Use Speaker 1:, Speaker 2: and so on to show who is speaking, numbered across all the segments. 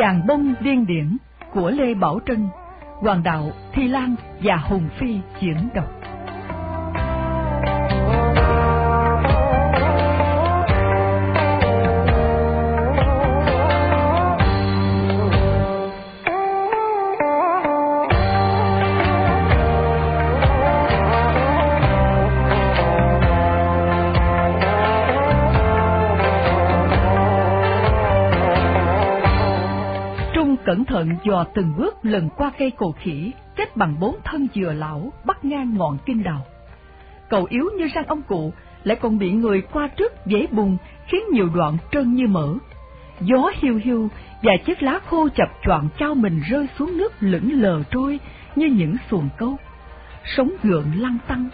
Speaker 1: Giàn bông điên điển của Lê Bảo Trân, Hoàng đạo Thi Lan và Hùng Phi diễn đọc. Thận dò từng bước lần qua cây cổ khỉ, kết bằng bốn thân dừa lão, bắt ngang ngọn kinh đào. Cậu yếu như răng ông cụ, lại còn bị người qua trước dễ bùng, khiến nhiều đoạn trơn như mỡ. Gió hiu hiu và chiếc lá khô chập choạng trao mình rơi xuống nước lững lờ trôi như những xuồng câu. Sống gượng lăn tăng.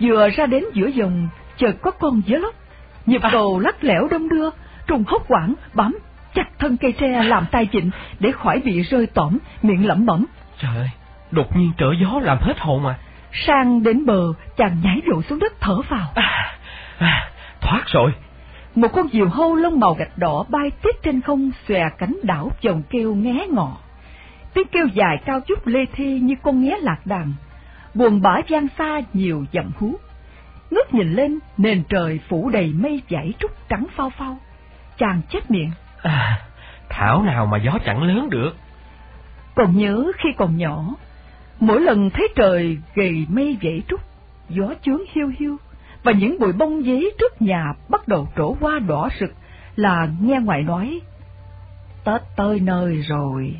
Speaker 1: Vừa ra đến giữa dòng, chợt có con dế lóc, nhịp cầu lắc lẻo đông đưa, trùng hốc quảng bám chặt thân cây tre làm tay chịnh để khỏi bị rơi tỏm, miệng lẩm bẩm.
Speaker 2: Trời ơi, đột nhiên trở gió làm hết hồn mà.
Speaker 1: Sang đến bờ, chàng nhảy rượu xuống đất thở vào.
Speaker 2: À, à, thoát rồi.
Speaker 1: Một con diều hâu lông màu gạch đỏ bay tiếp trên không xòe cánh đảo chồng kêu ngé ngọ. Tiếng kêu dài cao chút lê thi như con nghé lạc đàn. Buồn bã vang xa nhiều dặm hú. Ngước nhìn lên, nền trời phủ đầy mây dải trúc trắng phao phao. Chàng chết miệng.
Speaker 2: À, thảo nào mà gió chẳng lớn được.
Speaker 1: Còn nhớ khi còn nhỏ, mỗi lần thấy trời gầy mây dậy trúc, gió chướng hiu hiu, và những bụi bông giấy trước nhà bắt đầu trổ hoa đỏ rực là nghe ngoại nói, Tết tới nơi rồi.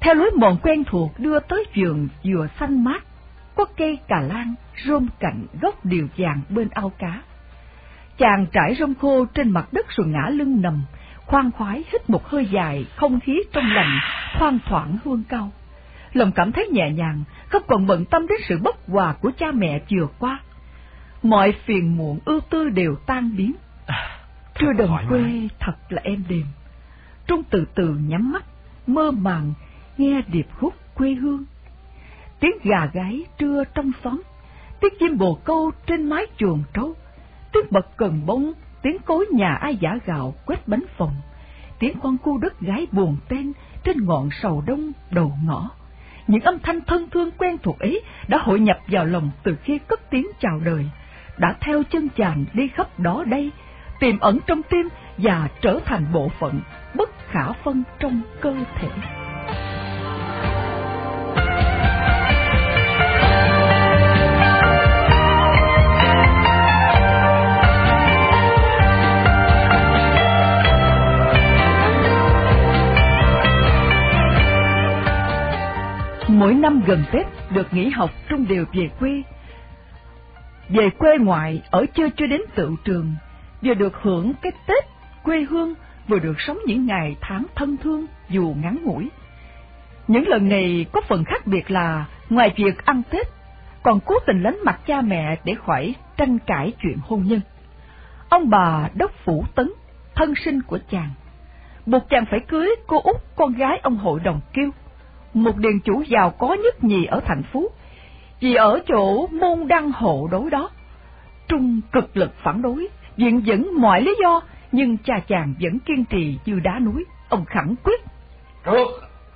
Speaker 1: Theo lối mòn quen thuộc đưa tới vườn dừa xanh mát, có cây cà lan rôm cạnh gốc điều vàng bên ao cá. Chàng trải rơm khô trên mặt đất rồi ngã lưng nằm, khoan khoái hít một hơi dài, không khí trong lành, thoang thoảng hương cao. Lòng cảm thấy nhẹ nhàng, không còn bận tâm đến sự bất hòa của cha mẹ vừa qua. Mọi phiền muộn ưu tư đều tan biến. À, Trưa đồng quê thật là êm đềm. Trung từ từ nhắm mắt, mơ màng, nghe điệp khúc quê hương. Tiếng gà gáy trưa trong xóm, tiếng chim bồ câu trên mái chuồng trâu, tiếng bật cần bông tiếng cối nhà ai giả gạo quét bánh phòng, tiếng con cu đất gái buồn tên trên ngọn sầu đông đầu ngõ. Những âm thanh thân thương quen thuộc ấy đã hội nhập vào lòng từ khi cất tiếng chào đời, đã theo chân chàng đi khắp đó đây, tìm ẩn trong tim và trở thành bộ phận bất khả phân trong cơ thể. Những năm gần Tết được nghỉ học Trung đều về quê. Về quê ngoại ở chơi chưa đến tự trường, vừa được hưởng cái Tết quê hương, vừa được sống những ngày tháng thân thương dù ngắn ngủi. Những lần này có phần khác biệt là ngoài việc ăn Tết, còn cố tình lánh mặt cha mẹ để khỏi tranh cãi chuyện hôn nhân. Ông bà đốc phủ tấn, thân sinh của chàng, buộc chàng phải cưới cô út con gái ông hội đồng kiêu một điền chủ giàu có nhất nhì ở thành phố, vì ở chỗ môn đăng hộ đối đó. Trung cực lực phản đối, viện dẫn mọi lý do, nhưng cha chàng vẫn kiên trì như đá núi, ông khẳng quyết.
Speaker 3: Trước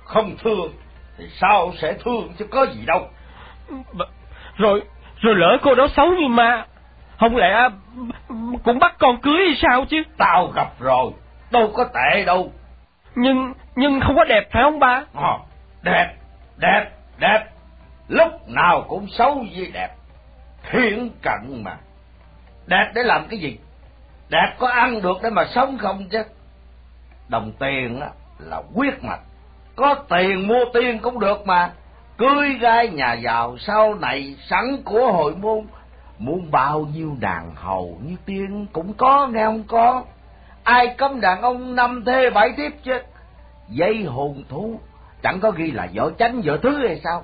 Speaker 3: không thương, thì sao sẽ thương chứ có gì đâu.
Speaker 2: Rồi, rồi lỡ cô đó xấu như ma, không lẽ cũng bắt con cưới hay sao chứ?
Speaker 3: Tao gặp rồi, đâu có tệ đâu.
Speaker 2: Nhưng, nhưng không có đẹp phải không ba?
Speaker 3: À, đẹp, đẹp, đẹp, lúc nào cũng xấu với đẹp, thiện cận mà. Đẹp để làm cái gì? Đẹp có ăn được để mà sống không chứ? Đồng tiền á là quyết mạch, có tiền mua tiền cũng được mà. Cưới gái nhà giàu sau này sẵn của hội môn, muốn bao nhiêu đàn hầu như tiên cũng có nghe không có. Ai cấm đàn ông năm thê bảy tiếp chứ? Dây hồn thú chẳng có ghi là vợ chánh vợ thứ hay sao?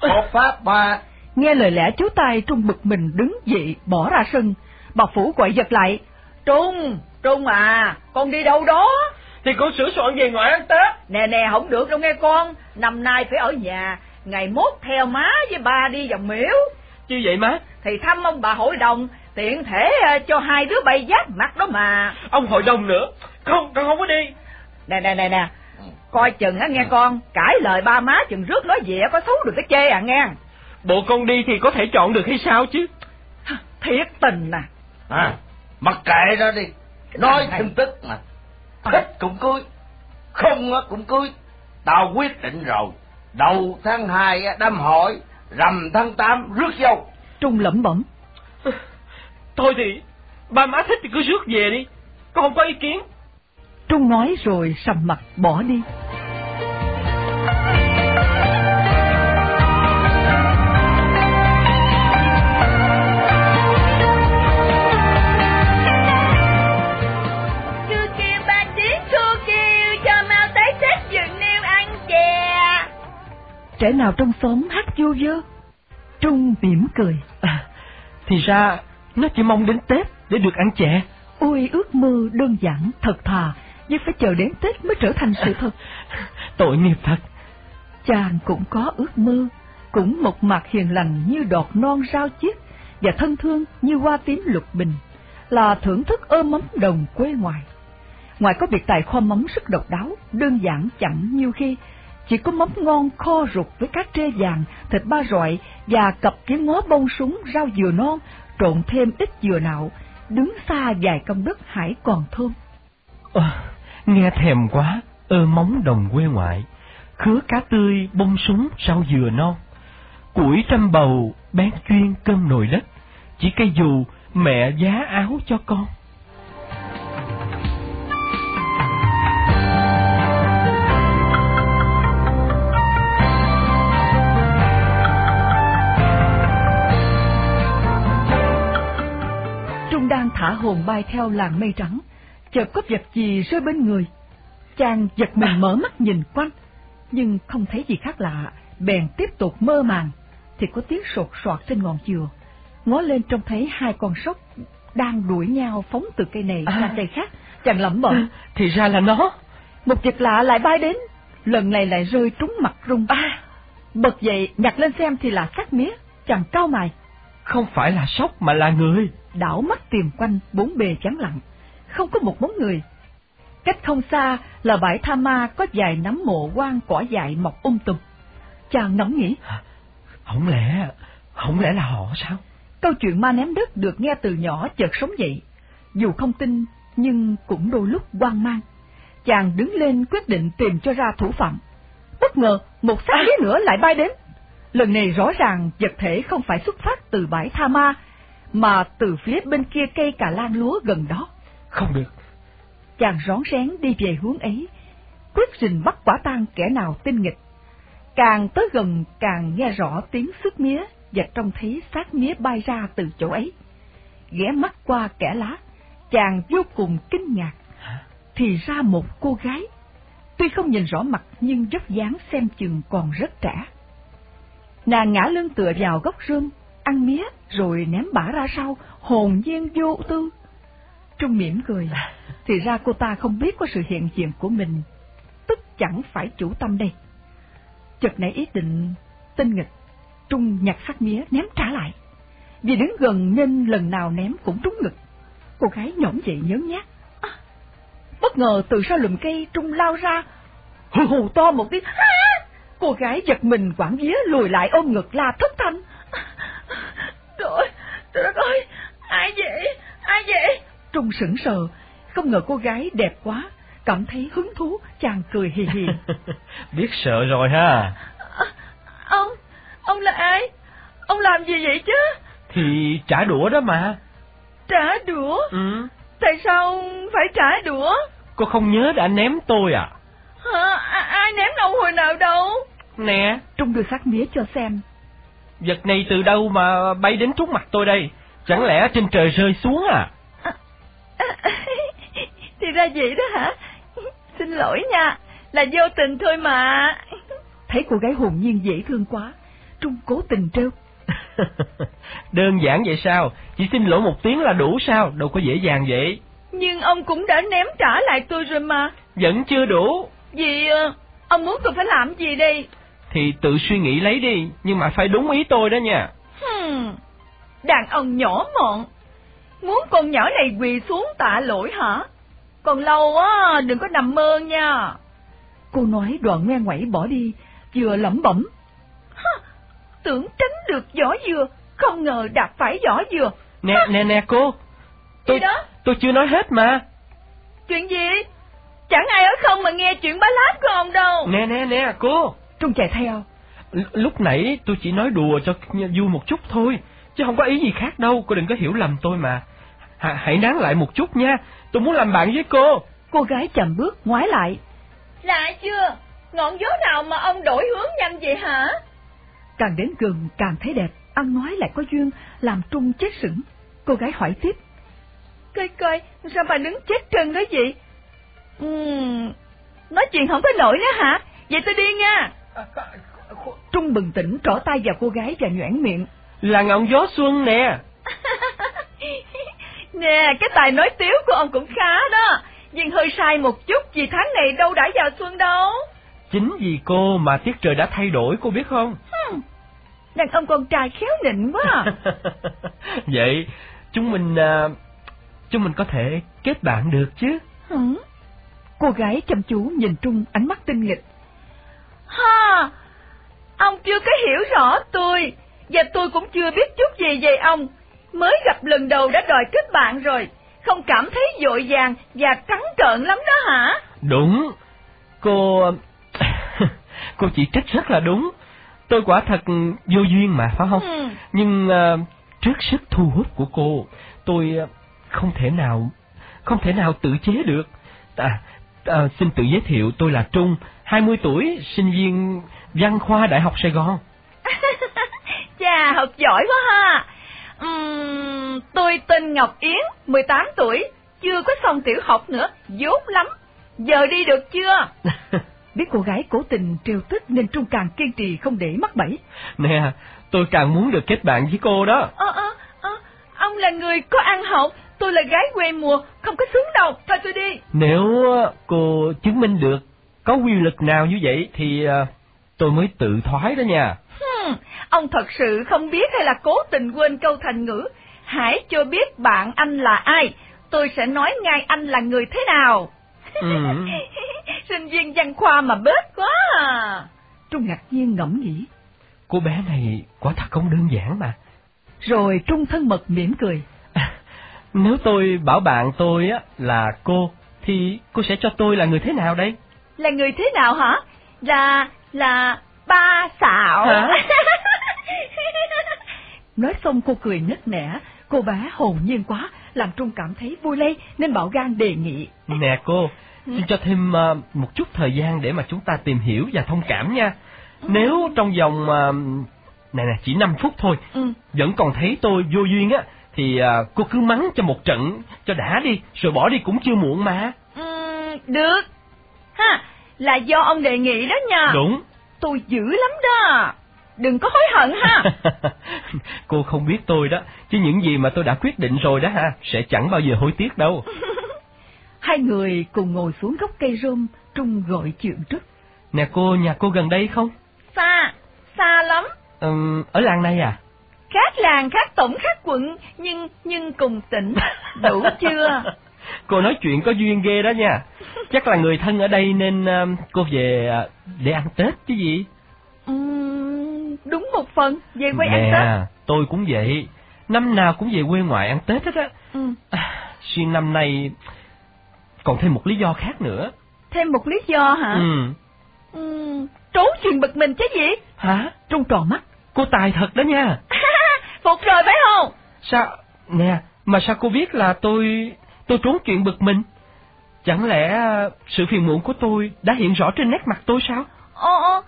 Speaker 3: Hợp pháp mà
Speaker 1: nghe lời lẽ chú tay trung bực mình đứng dậy bỏ ra sân. Bà phủ gọi giật lại. Trung trung à con đi đâu đó?
Speaker 2: Thì con sửa soạn về ngoại ăn tết
Speaker 1: nè nè không được đâu nghe con. Năm nay phải ở nhà. Ngày mốt theo má với ba đi vào miếu.
Speaker 2: Như vậy má?
Speaker 1: Thì thăm ông bà hội đồng tiện thể ờ, cho hai đứa bay giáp mặt đó mà.
Speaker 2: Ông hội đồng nữa. Không con không có đi.
Speaker 1: Nè nè nè nè. Coi chừng á nghe
Speaker 3: Ừ.
Speaker 1: con, cãi lời ba má chừng rước nói về có xấu được cái chê à nghe.
Speaker 2: Bộ con đi thì có thể chọn được hay sao chứ?
Speaker 1: Thiệt tình nè.
Speaker 3: À, mặc kệ đó đi. Nói tin tức mà. Thích cũng cưới, không á cũng cưới. Tao quyết định rồi. Đầu tháng 2 á, đám hỏi, rằm tháng 8 rước dâu.
Speaker 1: Trung lẩm bẩm.
Speaker 2: Thôi thì, ba má thích thì cứ rước về đi. Con không có ý kiến.
Speaker 1: Trung nói rồi sầm mặt bỏ đi.
Speaker 4: Chưa kêu ba tiếng thua kêu cho mau tới xếp giường nêu ăn chè.
Speaker 1: Trẻ nào trong xóm hát vô vơ. Trung mỉm cười.
Speaker 2: À, thì ra, nó chỉ mong đến Tết để được ăn chè.
Speaker 1: Ôi ước mơ đơn giản, thật thà, nhưng phải chờ đến Tết mới trở thành sự thật.
Speaker 2: Tội nghiệp thật.
Speaker 1: Chàng cũng có ước mơ, cũng một mặt hiền lành như đọt non rau chiếc và thân thương như hoa tím lục bình, là thưởng thức ơ mắm đồng quê ngoài. Ngoài có biệt tài kho mắm rất độc đáo, đơn giản chẳng nhiều khi, chỉ có mắm ngon kho ruột với cá trê vàng, thịt ba rọi và cặp kiến ngó bông súng rau dừa non, trộn thêm ít dừa nạo, đứng xa vài công đất hải còn thơm.
Speaker 2: Ờ, nghe thèm quá, ơ móng đồng quê ngoại, khứa cá tươi, bông súng, rau dừa non. Củi trăm bầu, bán chuyên cơm nồi đất, chỉ cây dù, mẹ giá áo cho con.
Speaker 1: Trung đang thả hồn bay theo làng mây trắng, chợt có vật gì rơi bên người. Chàng giật mình mở mắt nhìn quanh, nhưng không thấy gì khác lạ, bèn tiếp tục mơ màng, thì có tiếng sột soạt trên ngọn dừa. Ngó lên trông thấy hai con sóc đang đuổi nhau phóng từ cây này
Speaker 2: À.
Speaker 1: sang cây khác, chàng lẩm bẩm.
Speaker 2: Thì ra là nó.
Speaker 1: Một vật lạ lại bay đến, lần này lại rơi trúng mặt rung. À, bật dậy nhặt lên xem thì là xác mía, chàng cau mày,
Speaker 2: Không phải là sóc mà là người.
Speaker 1: đảo mắt tìm quanh bốn bề vắng lặng, không có một bóng người. Cách không xa là bãi tha ma có vài nắm mộ quan cỏ dại mọc um tùm. Chàng ngẫm nghĩ,
Speaker 2: Không lẽ, không lẽ là họ sao?
Speaker 1: câu chuyện ma ném đất được nghe từ nhỏ chợt sống dậy. Dù không tin, nhưng cũng đôi lúc hoang mang. Chàng đứng lên quyết định tìm cho ra thủ phạm. Bất ngờ, một xác lý nữa lại bay đến. Lần này rõ ràng vật thể không phải xuất phát từ bãi tha ma, mà từ phía bên kia cây cà lan lúa gần đó.
Speaker 2: Không được.
Speaker 1: chàng rón rén đi về hướng ấy, quyết rình bắt quả tang kẻ nào tinh nghịch. Càng tới gần càng nghe rõ tiếng xước mía và trông thấy xác mía bay ra từ chỗ ấy. Ghé mắt qua kẻ lá, chàng vô cùng kinh ngạc. Thì ra một cô gái, tuy không nhìn rõ mặt nhưng dốc dáng xem chừng còn rất trẻ. Nàng ngã lưng tựa vào gốc rơm, ăn mía rồi ném bả ra sau, hồn nhiên vô tư. Trung mỉm cười, thì ra cô ta không biết có sự hiện diện của mình, tức chẳng phải chủ tâm đây. Chợt nảy ý định tinh nghịch, Trung nhặt sát mía ném trả lại. Vì đứng gần nên lần nào ném cũng trúng ngực. Cô gái nhõm dậy nhớ nhát. À, bất ngờ từ sau lùm cây Trung lao ra, hù hù to một tiếng. "À!" Cô gái giật mình quảng vía lùi lại ôm ngực la thất thanh.
Speaker 4: Trời, trời đất ơi, ai vậy, ai vậy?
Speaker 1: Trung sững sờ, không ngờ cô gái đẹp quá, cảm thấy hứng thú, chàng cười hì hì.
Speaker 2: Biết sợ rồi ha.
Speaker 4: À, Ông, ông là ai? Ông làm gì vậy chứ?
Speaker 2: Thì trả đũa đó mà.
Speaker 4: Trả đũa?
Speaker 2: Ừ.
Speaker 4: Tại sao ông phải trả đũa?
Speaker 2: Cô không nhớ đã ném tôi à?
Speaker 4: Hả? À, ai ném ông hồi nào đâu?
Speaker 2: Nè,
Speaker 1: Trung đưa xác mía cho xem.
Speaker 2: vật này từ đâu mà bay đến trúng mặt tôi đây? Chẳng lẽ trên trời rơi xuống à?
Speaker 4: Thì ra vậy đó hả? Xin lỗi nha, là vô tình thôi mà.
Speaker 1: Thấy cô gái hồn nhiên dễ thương quá, Trung cố tình trêu.
Speaker 2: Đơn giản vậy sao? Chỉ xin lỗi một tiếng là đủ sao? Đâu có dễ dàng vậy.
Speaker 4: Nhưng ông cũng đã ném trả lại tôi rồi mà.
Speaker 2: Vẫn chưa đủ.
Speaker 4: Vì ờ, ông muốn tôi phải làm gì đây?
Speaker 2: Thì tự suy nghĩ lấy đi, nhưng mà phải đúng ý tôi đó nha.
Speaker 4: Hmm, đàn ông nhỏ mọn. Muốn con nhỏ này quỳ xuống tạ lỗi hả?
Speaker 1: còn lâu á, đừng có nằm mơ nha.
Speaker 5: Cô nói đoạn ngoe ngoẩy bỏ đi, vừa lẩm bẩm.
Speaker 1: Ha, tưởng tránh được vỏ dừa, không ngờ đạp phải vỏ dừa.
Speaker 2: Nè, nè, nè cô. Tôi,
Speaker 1: Gì đó?
Speaker 2: tôi chưa nói hết mà.
Speaker 1: Chuyện gì? Chẳng ai ở không mà nghe chuyện bá láp của ông đâu.
Speaker 2: Nè, nè, nè, cô.
Speaker 5: Trung chạy theo.
Speaker 2: L- lúc nãy tôi chỉ nói đùa cho vui một chút thôi, chứ không có ý gì khác đâu, cô đừng có hiểu lầm tôi mà. H- hãy nán lại một chút nha, tôi muốn làm bạn với cô.
Speaker 5: Cô gái chậm bước ngoái lại.
Speaker 1: Lạ chưa? Ngọn gió nào mà ông đổi hướng nhanh vậy hả?
Speaker 5: Càng đến gần càng thấy đẹp, ăn nói lại có duyên, làm Trung chết sững. Cô gái hỏi tiếp.
Speaker 1: Coi coi, sao bà đứng chết chân đó vậy? Ừm, nói chuyện không có nổi nữa hả? Vậy tôi đi nha.
Speaker 5: Trung bừng tỉnh trỏ tay vào cô gái và nhoẻn miệng.
Speaker 2: Là ngọn gió xuân nè.
Speaker 1: Nè, cái tài nói tiếu của ông cũng khá đó. Nhưng hơi sai một chút vì tháng này đâu đã vào xuân đâu.
Speaker 2: Chính vì cô mà tiết trời đã thay đổi, cô biết không?
Speaker 1: Hmm, đàn ông con trai khéo nịnh quá à.
Speaker 2: Vậy, chúng mình... à, chúng mình có thể kết bạn được chứ?
Speaker 1: Hử?
Speaker 5: Cô gái chăm chú nhìn Trung ánh mắt tinh nghịch.
Speaker 1: Ha, ông chưa có hiểu rõ tôi, và tôi cũng chưa biết chút gì về ông. Mới gặp lần đầu đã đòi kết bạn rồi, không cảm thấy dội vàng và trắng trợn lắm đó hả?
Speaker 2: Đúng. Cô... cô chỉ trích rất là đúng. Tôi quả thật vô duyên mà, phải không?
Speaker 1: Ừ.
Speaker 2: Nhưng à, trước sức thu hút của cô, tôi à, không thể nào không thể nào tự chế được. À, à, xin tự giới thiệu tôi là Trung, 20 tuổi, sinh viên văn khoa Đại học Sài Gòn.
Speaker 1: Chà, học giỏi quá ha. Ừm, tôi tên Ngọc Yến, 18 tuổi, chưa có xong tiểu học nữa, dốt lắm. Giờ đi được chưa?
Speaker 5: Biết cô gái cố tình trêu tức nên Trung càng kiên trì không để mắc bẫy.
Speaker 2: Nè, tôi càng muốn được kết bạn với cô đó.
Speaker 1: Ờ, ờ, ờ, ông là người có ăn học, tôi là gái quê mùa, không có sướng đâu, thôi tôi đi.
Speaker 2: Nếu à, cô chứng minh được có quy lực nào như vậy thì à, tôi mới tự thoái đó nha.
Speaker 1: Hmm, ông thật sự không biết hay là cố tình quên câu thành ngữ. Hãy cho biết bạn anh là ai, tôi sẽ nói ngay anh là người thế nào.
Speaker 2: Ừ.
Speaker 1: Sinh viên văn khoa mà bớt quá à.
Speaker 5: Trung ngạc nhiên ngẫm nghĩ.
Speaker 2: Cô bé này quả thật không đơn giản mà.
Speaker 5: Rồi Trung thân mật mỉm cười.
Speaker 2: Nếu tôi bảo bạn tôi á là cô, thì cô sẽ cho tôi là người thế nào đây?
Speaker 1: Là người thế nào hả? Là, là ba xạo.
Speaker 2: Hả?
Speaker 5: Nói xong cô cười nức nẻ, cô bé hồn nhiên quá, làm Trung cảm thấy vui lây nên bảo gan đề nghị.
Speaker 2: Nè cô, xin cho thêm ờ, một chút thời gian để mà chúng ta tìm hiểu và thông cảm nha. Nếu trong vòng ờ, này nè chỉ 5 phút thôi,
Speaker 1: ừ.
Speaker 2: vẫn còn thấy tôi vô duyên á, thì ờ, cô cứ mắng cho một trận cho đã đi, rồi bỏ đi cũng chưa muộn mà.
Speaker 1: Ừm, được. Ha, là do ông đề nghị đó nha.
Speaker 2: Đúng.
Speaker 1: Tôi dữ lắm đó. Đừng có hối hận ha.
Speaker 2: cô không biết tôi đó, chứ những gì mà tôi đã quyết định rồi đó ha, sẽ chẳng bao giờ hối tiếc đâu.
Speaker 5: Hai người cùng ngồi xuống gốc cây rôm, Trung gọi chuyện trước.
Speaker 2: Nè cô, nhà cô gần đây không?
Speaker 1: xa, xa lắm.
Speaker 2: Ừm, ở làng này à?
Speaker 1: Khác làng, khác tổng, khác quận, nhưng nhưng cùng tỉnh. Đủ chưa?
Speaker 2: cô nói chuyện có duyên ghê đó nha. Chắc là người thân ở đây nên cô về uh, để ăn Tết chứ gì?
Speaker 1: Ừm, đúng một phần, về quê ăn
Speaker 2: Nè,
Speaker 1: Tết.
Speaker 2: tôi cũng vậy. Năm nào cũng về quê ngoại ăn Tết hết á.
Speaker 1: Ừ.
Speaker 2: À, xuyên năm nay còn thêm một lý do khác nữa.
Speaker 1: Thêm một lý do hả?
Speaker 2: Ừ.
Speaker 1: Ừm, trốn chuyện bực mình chứ gì?
Speaker 2: Hả?
Speaker 5: Trung tròn mắt.
Speaker 2: Cô tài thật đó nha.
Speaker 1: Phục rồi phải không?
Speaker 2: Sao? Nè, mà sao cô biết là tôi tôi trốn chuyện bực mình? Chẳng lẽ uh, sự phiền muộn của tôi đã hiện rõ trên nét mặt tôi sao?
Speaker 1: Ờ,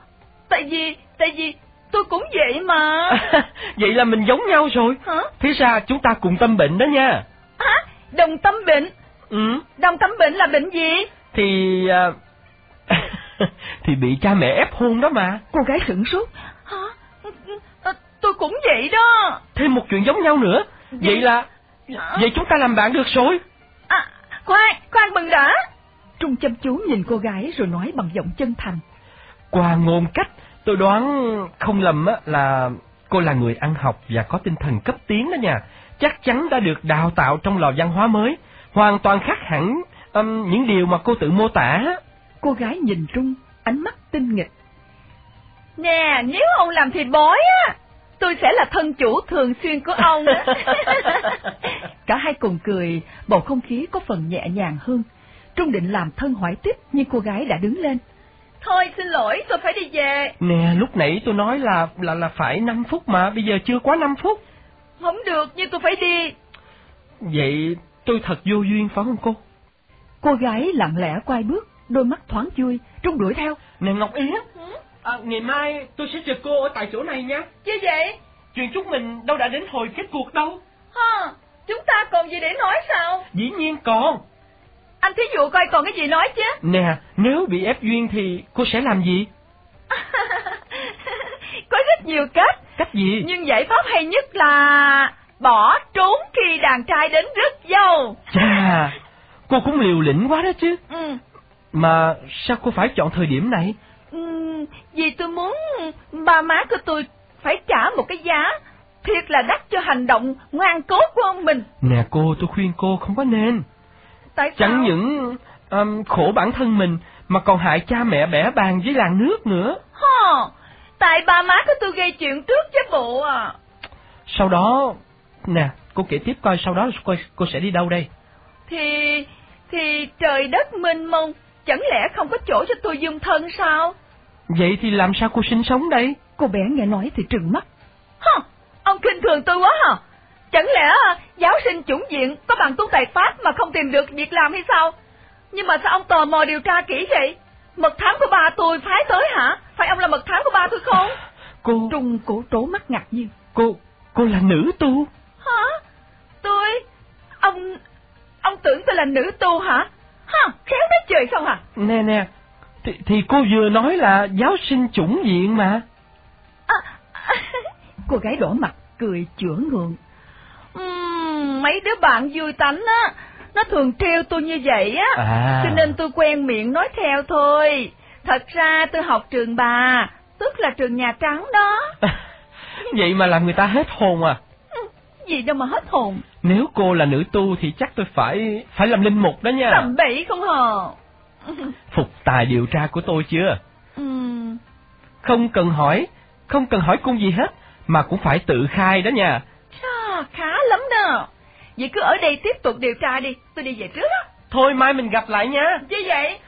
Speaker 1: tại vì, tại vì tôi cũng vậy mà.
Speaker 2: vậy là mình giống nhau rồi.
Speaker 1: Hả?
Speaker 2: Thế ra chúng ta cùng tâm bệnh đó nha.
Speaker 1: Hả? Đồng tâm bệnh?
Speaker 2: Ừ,
Speaker 1: Đồng tâm bệnh là bệnh gì?
Speaker 2: thì... à, thì bị cha mẹ ép hôn đó mà.
Speaker 5: Cô gái sửng sốt.
Speaker 1: Hả? Ờ, tôi cũng vậy đó.
Speaker 2: Thêm một chuyện giống nhau nữa. Vậy là...
Speaker 1: Hả?
Speaker 2: Vậy chúng ta làm bạn được rồi.
Speaker 1: À, khoan, khoan mừng đã.
Speaker 5: Trung chăm chú nhìn cô gái rồi nói bằng giọng chân thành.
Speaker 2: Qua ngôn cách, tôi đoán không lầm á là cô là người ăn học và có tinh thần cấp tiến đó nha. Chắc chắn đã được đào tạo trong lò văn hóa mới, hoàn toàn khác hẳn um, những điều mà cô tự mô tả.
Speaker 6: Cô gái nhìn Trung, ánh mắt tinh nghịch.
Speaker 1: Nè, nếu ông làm thì bói á, tôi sẽ là thân chủ thường xuyên của ông.
Speaker 6: Cả hai cùng cười, bầu không khí có phần nhẹ nhàng hơn. Trung định làm thân hỏi tiếp, nhưng cô gái đã đứng lên.
Speaker 1: Thôi xin lỗi, tôi phải đi về.
Speaker 2: Nè, lúc nãy tôi nói là là là phải 5 phút mà, bây giờ chưa quá 5 phút.
Speaker 1: Không được, nhưng tôi phải đi.
Speaker 2: Vậy tôi thật vô duyên phải không cô?
Speaker 6: Cô gái lặng lẽ quay bước, đôi mắt thoáng vui, Trung đuổi theo.
Speaker 2: Nè Ngọc Yến,
Speaker 1: Ừ?
Speaker 2: à, ngày mai tôi sẽ chờ cô ở tại chỗ này nha.
Speaker 1: Chứ vậy?
Speaker 2: Chuyện chúng mình đâu đã đến hồi kết cuộc đâu.
Speaker 1: Ha, chúng ta còn gì để nói sao?
Speaker 2: Dĩ nhiên còn.
Speaker 1: Anh thí dụ coi còn cái gì nói chứ.
Speaker 2: Nè, nếu bị ép duyên thì cô sẽ làm gì?
Speaker 1: Có rất nhiều cách,
Speaker 2: Cách gì?
Speaker 1: nhưng giải pháp hay nhất là bỏ trốn khi đàn trai đến rước dâu.
Speaker 2: Chà, cô cũng liều lĩnh quá đó chứ.
Speaker 1: Ừ.
Speaker 2: Mà sao cô phải chọn thời điểm này?
Speaker 1: Ừm, vì tôi muốn ba má của tôi phải trả một cái giá thiệt là đắt cho hành động ngoan cố của ông mình.
Speaker 2: Nè cô, tôi khuyên cô không có nên.
Speaker 1: Tại sao?
Speaker 2: Chẳng những um, khổ bản thân mình mà còn hại cha mẹ bẻ bàn với làng nước nữa.
Speaker 1: Hò, tại ba má của tôi gây chuyện trước chứ bộ à.
Speaker 2: Sau đó, nè, cô kể tiếp coi sau đó cô, cô sẽ đi đâu đây?
Speaker 1: Thì, thì trời đất mênh mông, chẳng lẽ không có chỗ cho tôi dung thân sao?
Speaker 2: Vậy thì làm sao cô sinh sống đây?
Speaker 6: Cô bé nghe nói thì trừng mắt.
Speaker 1: Hả, ông khinh thường tôi quá hả? Chẳng lẽ à, giáo sinh chủng viện có bằng tu tài pháp mà không tìm được việc làm hay sao? Nhưng mà sao ông tò mò điều tra kỹ vậy? Mật thám của ba tôi phái tới hả? Phải ông là mật thám của ba tôi không?
Speaker 2: Cô,
Speaker 6: Trung cổ trố mắt ngạc nhiên.
Speaker 2: cô, cô là nữ tu.
Speaker 1: Hả? Tôi... Ông... Ông tưởng tôi là nữ tu hả? Hả? Khéo nói trời không hả?
Speaker 2: Nè nè, thì, thì cô vừa nói là giáo sinh chủng viện mà.
Speaker 1: À,
Speaker 6: Cô gái đỏ mặt, cười chữa ngượng.
Speaker 1: Mấy đứa bạn vui tánh á, nó thường trêu tôi như vậy á,
Speaker 2: À.
Speaker 1: cho nên tôi quen miệng nói theo thôi. Thật ra tôi học trường bà, tức là trường Nhà Trắng đó.
Speaker 2: Vậy mà làm người ta hết hồn à.
Speaker 1: Ừ, Gì đâu mà hết hồn,
Speaker 2: Nếu cô là nữ tu thì chắc tôi phải phải làm linh mục đó nha.
Speaker 1: tầm bậy không hờ.
Speaker 2: Phục tài điều tra của tôi chưa?
Speaker 1: Ừm,
Speaker 2: Không cần hỏi, không cần hỏi cung gì hết, mà cũng phải tự khai đó nha.
Speaker 1: chà, khá lắm đó. Vậy cứ ở đây tiếp tục điều tra đi, tôi đi về trước á.
Speaker 2: Thôi mai mình gặp lại nha.
Speaker 1: Chứ vậy?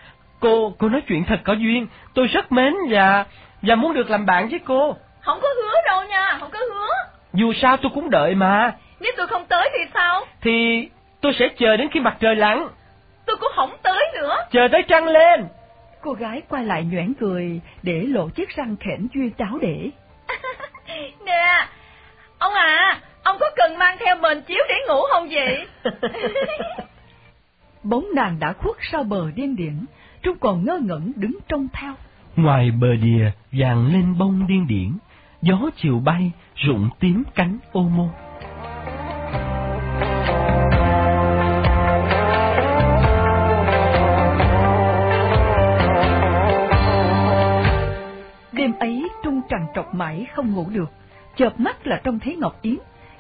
Speaker 2: Cô, cô nói chuyện thật có duyên, tôi rất mến và và muốn được làm bạn với cô.
Speaker 1: Không có hứa đâu nha, không có hứa.
Speaker 2: Dù sao tôi cũng đợi mà,
Speaker 1: Nếu tôi không tới thì sao?
Speaker 2: thì tôi sẽ chờ đến khi mặt trời lặn,
Speaker 1: Tôi cũng không tới nữa.
Speaker 2: chờ tới trăng lên.
Speaker 6: Cô gái quay lại nhoẻn cười, để lộ chiếc răng khẽn duyên cháo để.
Speaker 1: Nè, ông à, ông có cần mang theo mền chiếu để ngủ không vậy?
Speaker 6: Bóng nàng đã khuất sau bờ điên điển, Trung còn ngơ ngẩn đứng trông theo.
Speaker 2: Ngoài bờ đìa vàng lên bông điên điển, gió chiều bay rụng tím cánh ô môn.
Speaker 6: Đêm ấy Trung trằn trọc mãi không ngủ được, chợp mắt là trông thấy Ngọc Yến,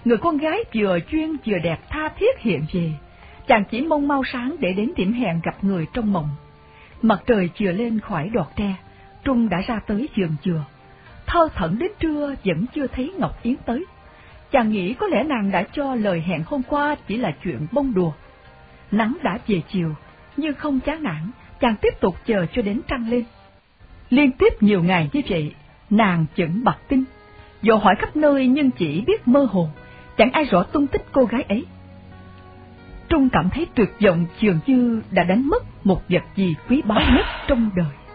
Speaker 6: người con gái vừa chuyên vừa đẹp tha thiết hiện về. Chàng chỉ mong mau sáng để đến điểm hẹn gặp người trong mộng. Mặt trời chưa lên khỏi đọt tre, Trung đã ra tới giường chừa. Thơ thẩn đến trưa vẫn chưa thấy Ngọc Yến tới. Chàng nghĩ có lẽ nàng đã cho lời hẹn hôm qua chỉ là chuyện bông đùa. Nắng đã về chiều, nhưng không chán nản, chàng tiếp tục chờ cho đến trăng lên. Liên tiếp nhiều ngày như vậy, nàng vẫn bật tin. Dò hỏi khắp nơi nhưng chỉ biết mơ hồ, chẳng ai rõ tung tích cô gái ấy. Trung cảm thấy tuyệt vọng dường như đã đánh mất một vật gì quý báu nhất trong đời.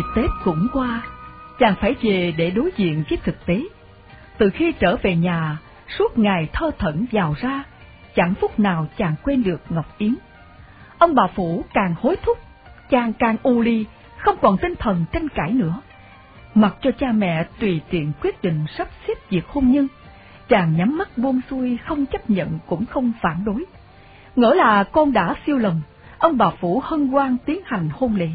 Speaker 1: Rồi Tết cũng qua, chàng phải về để đối diện với thực tế. Từ khi trở về nhà, suốt ngày thơ thẩn vào ra, chẳng phút nào chàng quên được Ngọc Yến. Ông bà Phủ càng hối thúc, chàng càng u ly, không còn tinh thần tranh cãi nữa. Mặc cho cha mẹ tùy tiện quyết định sắp xếp việc hôn nhân, chàng nhắm mắt buông xuôi không chấp nhận cũng không phản đối. Ngỡ là con đã siêu lòng, ông bà Phủ hân hoan tiến hành hôn lễ.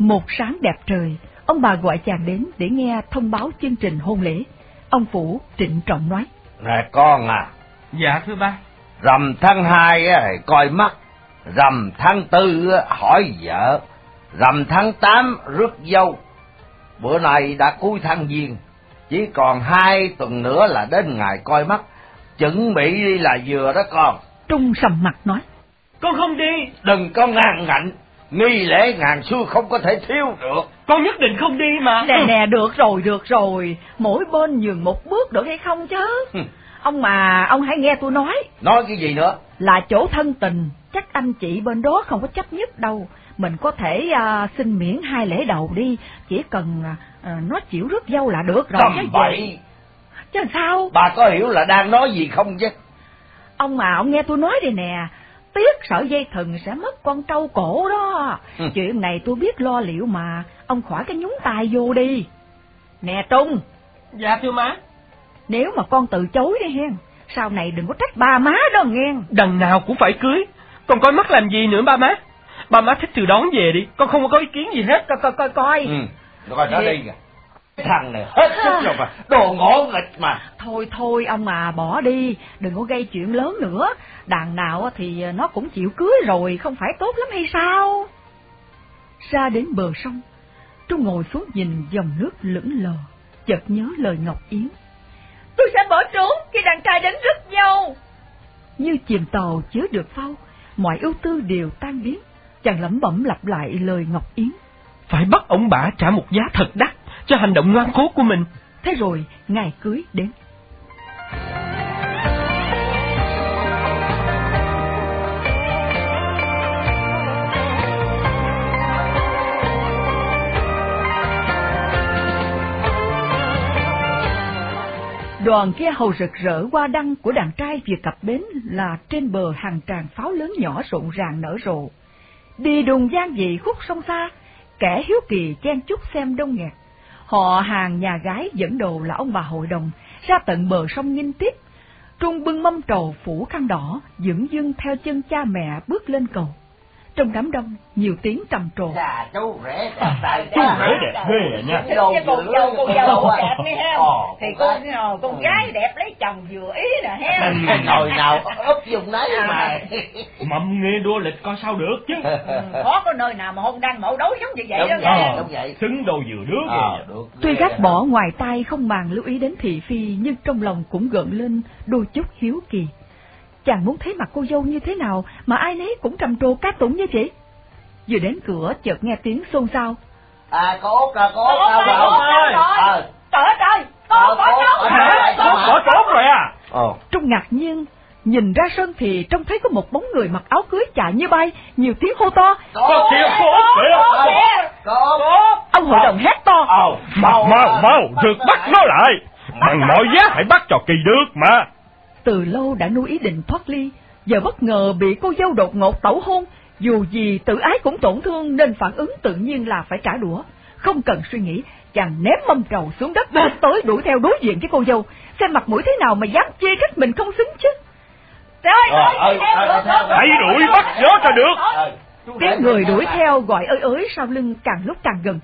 Speaker 1: Một sáng đẹp trời, ông bà gọi chàng đến để nghe thông báo chương trình hôn lễ. Ông Phủ trịnh trọng nói.
Speaker 3: Nè con à,
Speaker 2: Dạ thưa ba.
Speaker 3: rằm tháng hai coi mắt, rằm tháng tư á, hỏi vợ, rằm tháng tám rước dâu. Bữa nay đã cuối tháng giêng, chỉ còn hai tuần nữa là đến ngày coi mắt, chuẩn bị đi là vừa đó con.
Speaker 1: Trung sầm mặt nói.
Speaker 2: Con không đi,
Speaker 3: Đừng có ngang ngạnh, nghi lễ ngàn xưa không có thể thiếu được.
Speaker 2: con nhất định không đi mà.
Speaker 1: Nè nè, được rồi, được rồi, mỗi bên nhường một bước được hay không chứ?
Speaker 3: Hừ.
Speaker 1: Ông mà, ông hãy nghe tôi nói,
Speaker 3: Nói cái gì nữa?
Speaker 1: là chỗ thân tình, chắc anh chị bên đó không có chấp nhất đâu. Mình có thể à, xin miễn hai lễ đầu đi, chỉ cần à, nó chịu rước dâu là được rồi.
Speaker 3: Tầm bậy,
Speaker 1: Chứ sao?
Speaker 3: bà có hiểu là đang nói gì không chứ?
Speaker 1: Ông mà, ông nghe tôi nói đây nè, tiếc sợi dây thừng sẽ mất con trâu cổ đó.
Speaker 3: Ừ.
Speaker 1: Chuyện này tôi biết lo liệu mà, ông khỏi cái nhúng tay vô đi. Nè Trung,
Speaker 2: Dạ thưa má.
Speaker 1: nếu mà con từ chối đi hen, sau này đừng có trách ba má đó nghe.
Speaker 2: Đằng nào cũng phải cưới. Còn coi mắt làm gì nữa ba má? Ba má thích từ đón về đi, con không có ý kiến gì hết.
Speaker 1: Coi coi coi coi.
Speaker 3: Ừ, rồi nó đi kìa. Thằng này hết sức rồi mà, đồ ngỗ nghịch mà.
Speaker 1: Thôi thôi ông mà bỏ đi, đừng có gây chuyện lớn nữa. Đàn nào thì nó cũng chịu cưới rồi, không phải tốt lắm hay sao? Ra đến bờ sông, Trung ngồi xuống nhìn dòng nước lững lờ, chợt nhớ lời Ngọc Yến.
Speaker 4: Tôi sẽ bỏ trốn khi đàn trai đến rước dâu.
Speaker 1: Như chìm tàu chứa được phao, mọi ưu tư đều tan biến. Chàng lẩm bẩm lặp lại lời Ngọc Yến.
Speaker 2: Phải bắt ông bà trả một giá thật đắt cho hành động ngoan cố của mình.
Speaker 1: Thế rồi, ngày cưới đến. Đoàn kia hầu rực rỡ hoa đăng của đàn trai vừa cập bến là trên bờ hàng tràng pháo lớn nhỏ rộn ràng nở rộ. Đi đùng gian dị khúc sông xa, kẻ hiếu kỳ chen chúc xem đông nghẹt. Họ hàng nhà gái dẫn đồ là ông bà hội đồng, ra tận bờ sông nghinh tiếp. Trung bưng mâm trầu phủ khăn đỏ, dưỡng dưng theo chân cha mẹ bước lên cầu. Trong đám đông, nhiều tiếng trầm trồ.
Speaker 3: Dạ, chú rể đẹp tài
Speaker 2: Chú rể đẹp ghê à nha.
Speaker 4: Cái con dâu, con dâu đẹp đi ha. Thì
Speaker 3: con
Speaker 4: con ờ, con gái đẹp lấy chồng vừa ý nè ha.
Speaker 3: Nồi nào úp dùng đấy mà.
Speaker 2: Mầm nghe đua lịch coi sao được chứ.
Speaker 4: Khó có nơi nào mà hôn đăng mẫu đấu giống như vậy đó
Speaker 3: đúng vậy.
Speaker 2: Xứng đôi vừa đứa
Speaker 3: Ờ, được.
Speaker 1: Tuy gác bỏ ngoài tai không màng lưu ý đến thị phi, nhưng trong lòng cũng gợn lên đôi chút hiếu kỳ. Chàng muốn thấy mặt cô dâu như thế nào mà ai nấy cũng trầm trồ ca tụng như vậy. Vừa đến cửa chợt nghe tiếng xôn xao.
Speaker 3: À, có út rồi, có út
Speaker 4: Có rồi. có rồi.
Speaker 3: Ờ.
Speaker 4: Trời ơi
Speaker 3: Ờ, có-
Speaker 4: trốn.
Speaker 3: có-
Speaker 2: Hả?
Speaker 3: có-
Speaker 2: Con bỏ trốn rồi à?
Speaker 3: Ờ.
Speaker 1: Trung ngạc nhiên, nhìn ra sân thì trông thấy có một bóng người mặc áo cưới chạy như bay, nhiều tiếng hô to.
Speaker 2: Có kìa, có út kìa.
Speaker 3: Có út. Có.
Speaker 1: Ông hội đồng hét to.
Speaker 3: Ờ.
Speaker 7: Mau mau mau, rượt bắt nó lại. Bằng mọi giá phải bắt cho kỳ được mà.
Speaker 1: Từ lâu đã nuôi ý định thoát ly, giờ bất ngờ bị cô dâu đột ngột tẩu hôn, dù gì tự ái cũng tổn thương nên phản ứng tự nhiên là phải trả đũa. Không cần suy nghĩ, chàng ném mâm trầu xuống đất bước tới đuổi theo đối diện với cô dâu, xem mặt mũi thế nào mà dám chê trách mình không xứng chứ.
Speaker 4: Trời
Speaker 3: Ờ,
Speaker 4: ơi,
Speaker 3: ờ, ờ,
Speaker 4: được, được.
Speaker 7: Hãy đuổi bắt nó cho được.
Speaker 3: Ờ,
Speaker 1: Tiếng người đuổi theo gọi ơi ới sau lưng càng lúc càng gần.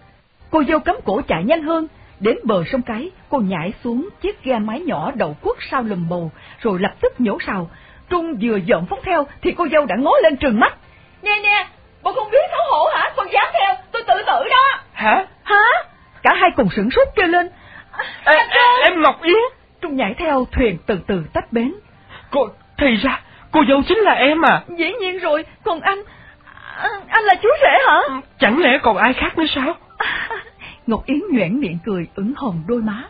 Speaker 1: Cô dâu cấm cổ chạy nhanh hơn, đến bờ sông cái, cô nhảy xuống chiếc ghe máy nhỏ đậu quất sau lùm bầu, rồi lập tức nhổ sào. Trung vừa dọn phóng theo thì cô dâu đã ngó lên trừng mắt.
Speaker 4: Nè nè, bộ không biết xấu hổ hả? Con dám theo, tôi tự tử đó.
Speaker 2: Hả?
Speaker 1: Hả? Cả hai cùng sửng sốt kêu lên.
Speaker 2: Ê, ê, em Ngọc Yến.
Speaker 1: Trung nhảy theo thuyền từ từ tách bến.
Speaker 2: Cô, thì ra, cô dâu chính là em à.
Speaker 1: Dĩ nhiên rồi, còn anh... à, Anh là chú rể hả?
Speaker 2: Chẳng lẽ còn ai khác nữa sao?
Speaker 1: Ngọc Yến nhoẻn miệng cười ửng hồng đôi má.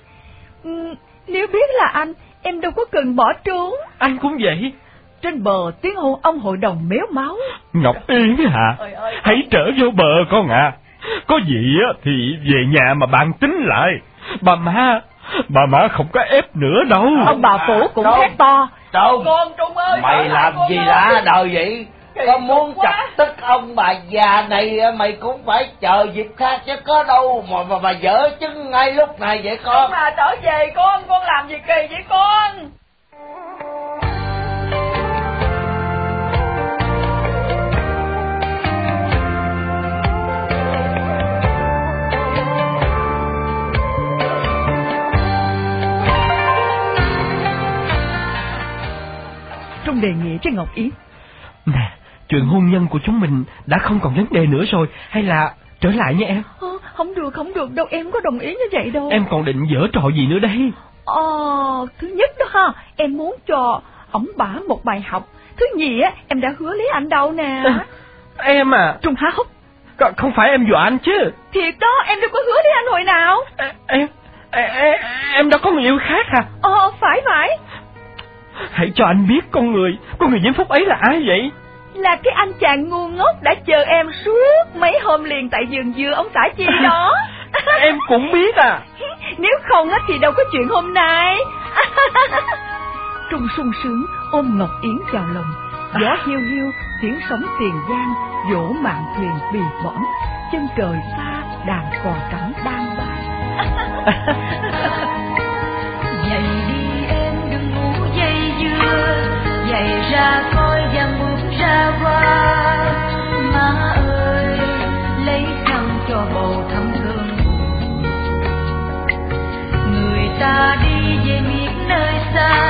Speaker 1: "Ừ, nếu biết là anh, em đâu có cần bỏ trốn.
Speaker 2: Anh cũng vậy.
Speaker 1: Trên bờ tiếng hô ông hội đồng méo máu.
Speaker 7: Ngọc Yến hả?
Speaker 4: Ôi ơi.
Speaker 7: Hãy trở vô bờ con ạ. Có gì á thì về nhà mà bạn tính lại.
Speaker 2: Bà má,
Speaker 7: Bà má không có ép nữa đâu.
Speaker 1: Ông bà phủ cũng
Speaker 3: Đâu.
Speaker 1: thét to.
Speaker 3: Trung,
Speaker 4: Con Trung ơi!
Speaker 3: mày làm gì lạ đời vậy?
Speaker 4: Kỳ
Speaker 3: Có muốn
Speaker 4: quá.
Speaker 3: chọc tức ông bà già này mày cũng phải chờ dịp khác chứ có đâu mà mà, mà dở chứng ngay lúc này vậy con.
Speaker 4: Ông bà trở về con, con làm gì kỳ vậy con?
Speaker 1: Trung đề nghị với Ngọc Yến.
Speaker 2: Nè, chuyện hôn nhân của chúng mình đã không còn vấn đề nữa rồi, hay là trở lại nha em?
Speaker 1: Không được, không được đâu, em có đồng ý như vậy đâu.
Speaker 2: Em còn định dở trò gì nữa đây?
Speaker 1: Ờ, thứ nhất đó ha, em muốn cho ổng bả một bài học. Thứ nhì á, em đã hứa lấy anh đâu nè.
Speaker 2: Em à,
Speaker 1: Trung há hốc.
Speaker 2: không phải em dọa anh chứ?
Speaker 1: Thiệt đó, em đâu có hứa lấy anh hồi nào.
Speaker 2: Em, em, em, em đã có người yêu khác à?
Speaker 1: Ờ, phải phải.
Speaker 2: Hãy cho anh biết con người, con người diễm phúc ấy là ai vậy?
Speaker 1: Là cái anh chàng ngu ngốc đã chờ em suốt mấy hôm liền tại vườn dừa ông xã chi đó.
Speaker 2: em cũng biết à.
Speaker 1: Nếu không thì đâu có chuyện hôm nay. Trung sung sướng ôm Ngọc Yến vào lòng, gió hiu hiu, tiếng sóng tiền giang, vỗ mạn thuyền bì bõm, chân trời xa đàn cò trắng đang bay.
Speaker 6: Dậy đi em đừng ngủ dây dưa Dậy ra coi và ta đi về miền nơi xa.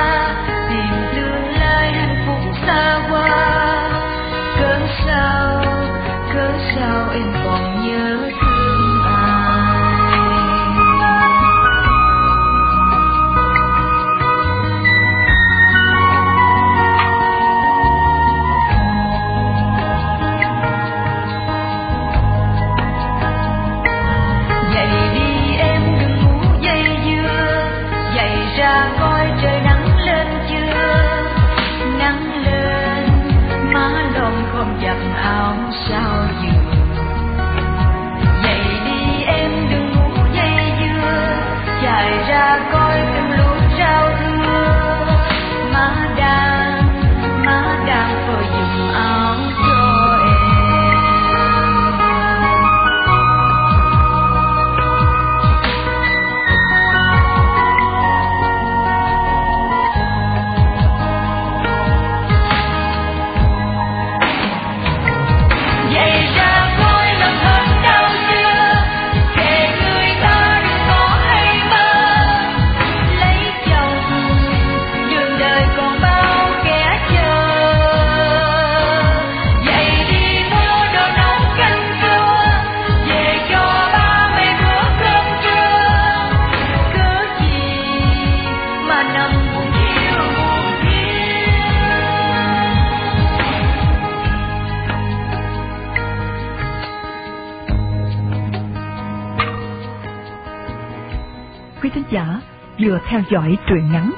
Speaker 1: Theo dõi truyện ngắn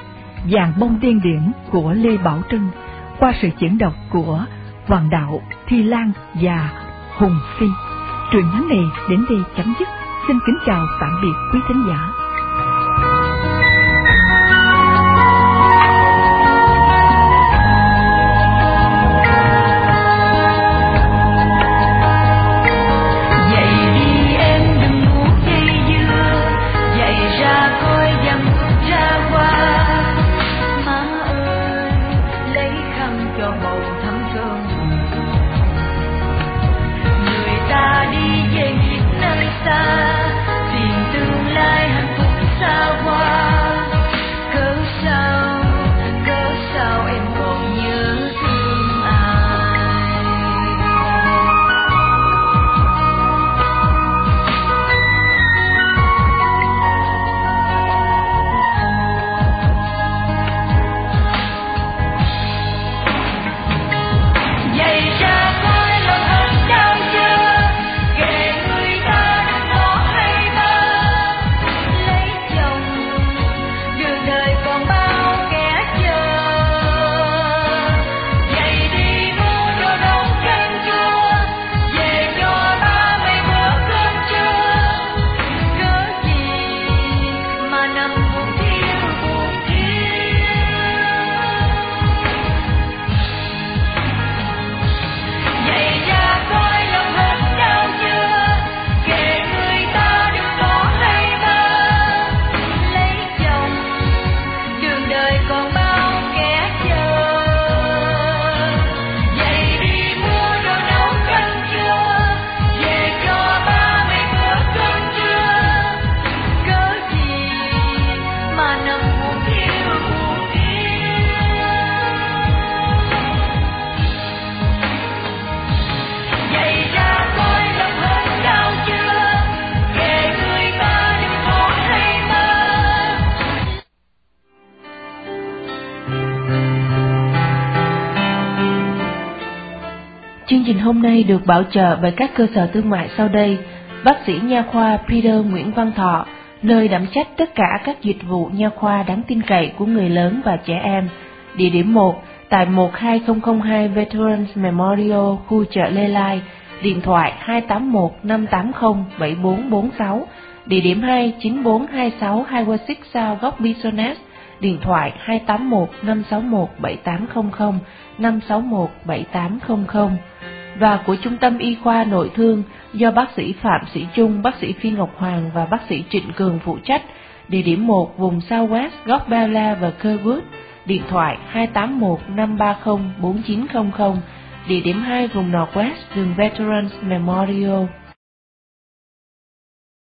Speaker 1: Vàng bông tiên điển của Lê Bảo Trân qua sự diễn đọc của Hoàng Đạo, Thi Lan và Hùng Phi. Truyện ngắn này đến đây chấm dứt. Xin kính chào tạm biệt quý thính giả.
Speaker 8: Trình hôm nay được bảo trợ bởi các cơ sở thương mại sau đây. Bác sĩ nha khoa Peter Nguyễn Văn Thọ, nơi đảm trách tất cả các dịch vụ nha khoa đáng tin cậy của người lớn và trẻ em. Địa điểm 1 tại 12002 Veterans Memorial, khu chợ Lê Lai, điện thoại 281 580 7446, địa điểm 2 9426 Highway 6 góc Bisonet, điện thoại 281 561 7800 561 7800 và của Trung tâm Y khoa Nội thương do bác sĩ Phạm Sĩ Trung, bác sĩ Phi Ngọc Hoàng và bác sĩ Trịnh Cường phụ trách, địa điểm 1 vùng Southwest góc Bella và Kerwood, điện thoại 281 530 4900, địa điểm 2 vùng Northwest đường Veterans Memorial.